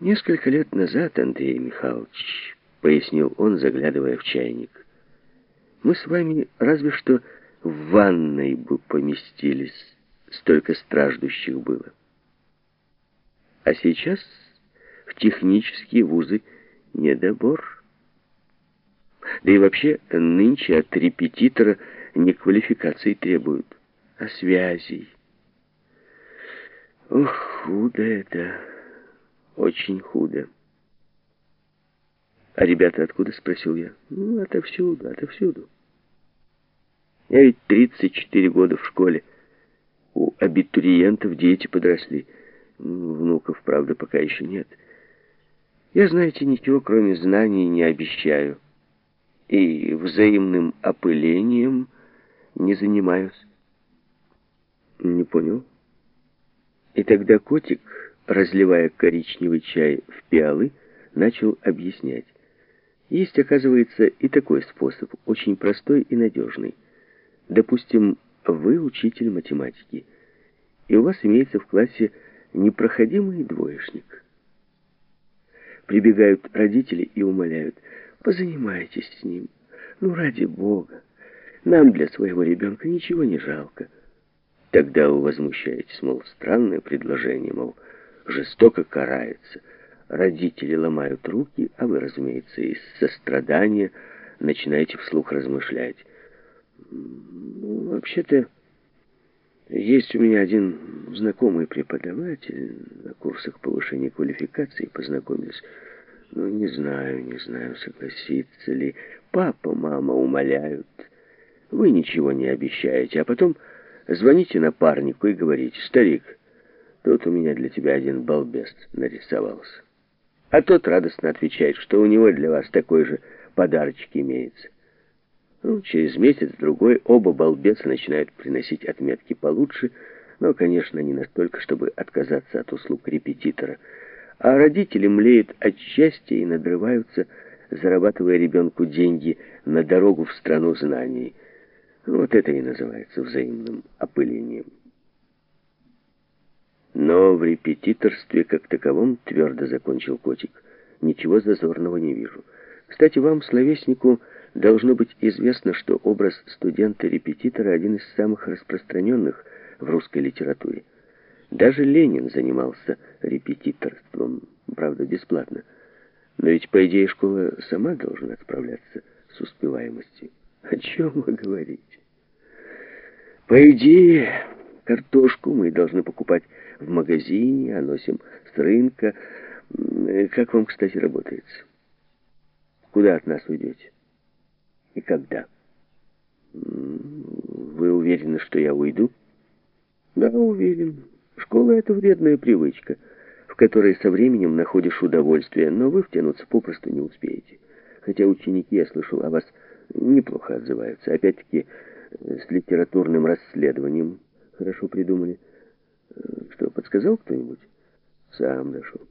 Несколько лет назад, Андрей Михайлович, пояснил он, заглядывая в чайник, мы с вами разве что в ванной бы поместились, столько страждущих было. А сейчас в технические вузы недобор. Да и вообще нынче от репетитора не квалификации требуют, а связей. Ох, худо это, очень худо. А ребята откуда, спросил я? Ну, отовсюду, отовсюду. Я ведь 34 года в школе. У абитуриентов дети подросли. Внуков, правда, пока еще нет. Я, знаете, ничего, кроме знаний, не обещаю. И взаимным опылением не занимаюсь. Не понял. И тогда котик, разливая коричневый чай в пиалы, начал объяснять. Есть, оказывается, и такой способ, очень простой и надежный. Допустим, вы учитель математики, и у вас имеется в классе непроходимый двоечник. Прибегают родители и умоляют, позанимайтесь с ним. Ну, ради Бога, нам для своего ребенка ничего не жалко. Тогда вы возмущаетесь, мол, странное предложение, мол, жестоко карается. Родители ломают руки, а вы, разумеется, из сострадания начинаете вслух размышлять. Ну, вообще-то, есть у меня один знакомый преподаватель на курсах повышения квалификации, познакомились. Ну, не знаю, не знаю, согласится ли. Папа, мама умоляют. Вы ничего не обещаете, а потом звоните напарнику и говорите, «Старик, тут у меня для тебя один балбес нарисовался». А тот радостно отвечает, что у него для вас такой же подарочек имеется. Ну, через месяц-другой оба балбеса начинают приносить отметки получше, но, конечно, не настолько, чтобы отказаться от услуг репетитора. А родители млеют от счастья и надрываются, зарабатывая ребенку деньги на дорогу в страну знаний. Вот это и называется взаимным опылением. Но в репетиторстве как таковом, твердо закончил котик, ничего зазорного не вижу. Кстати, вам, словеснику, Должно быть известно, что образ студента-репетитора один из самых распространенных в русской литературе. Даже Ленин занимался репетиторством, правда, бесплатно. Но ведь, по идее, школа сама должна справляться с успеваемостью. О чем вы говорите? По идее, картошку мы должны покупать в магазине, а носим с рынка. Как вам, кстати, работается? Куда от нас уйдете? И когда? Вы уверены, что я уйду? Да, уверен. Школа — это вредная привычка, в которой со временем находишь удовольствие, но вы втянуться попросту не успеете. Хотя ученики, я слышал, о вас неплохо отзываются. Опять-таки, с литературным расследованием хорошо придумали. Что, подсказал кто-нибудь? Сам дошел.